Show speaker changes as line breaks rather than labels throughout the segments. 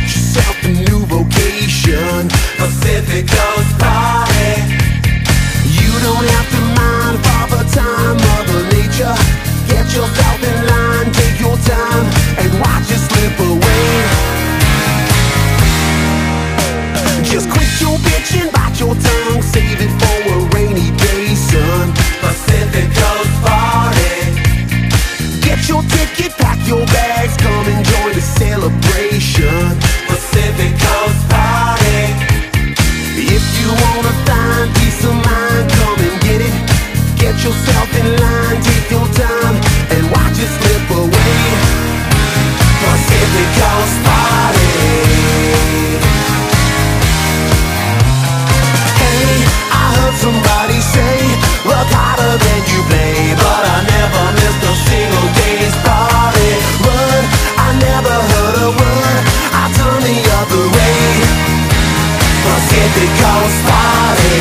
get yourself a new vocation Pacific Coast Party You don't have to mind Father Time, Mother Nature. Get yourself in line, take your time And watch it slip away. Just quit your bitching, bite your tongue, save it yourself in line, take your time, and watch it slip away. Pacific Coast Party. Hey, I heard somebody say, work harder than you play, but I never missed a single day's party. Word, I never heard a word. I turn the other way. Pacific Coast Party.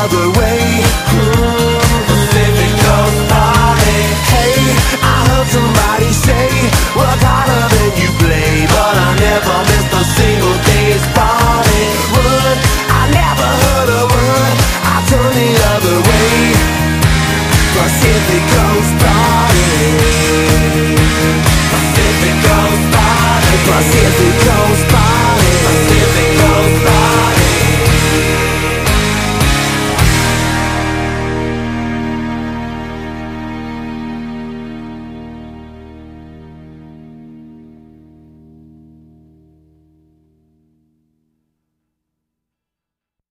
another way. Pacific Coast party Hey, I heard somebody say Work harder than you play? But I never missed a single day's party. Word, I never heard a word? I turn the other way. Pacific Coast party.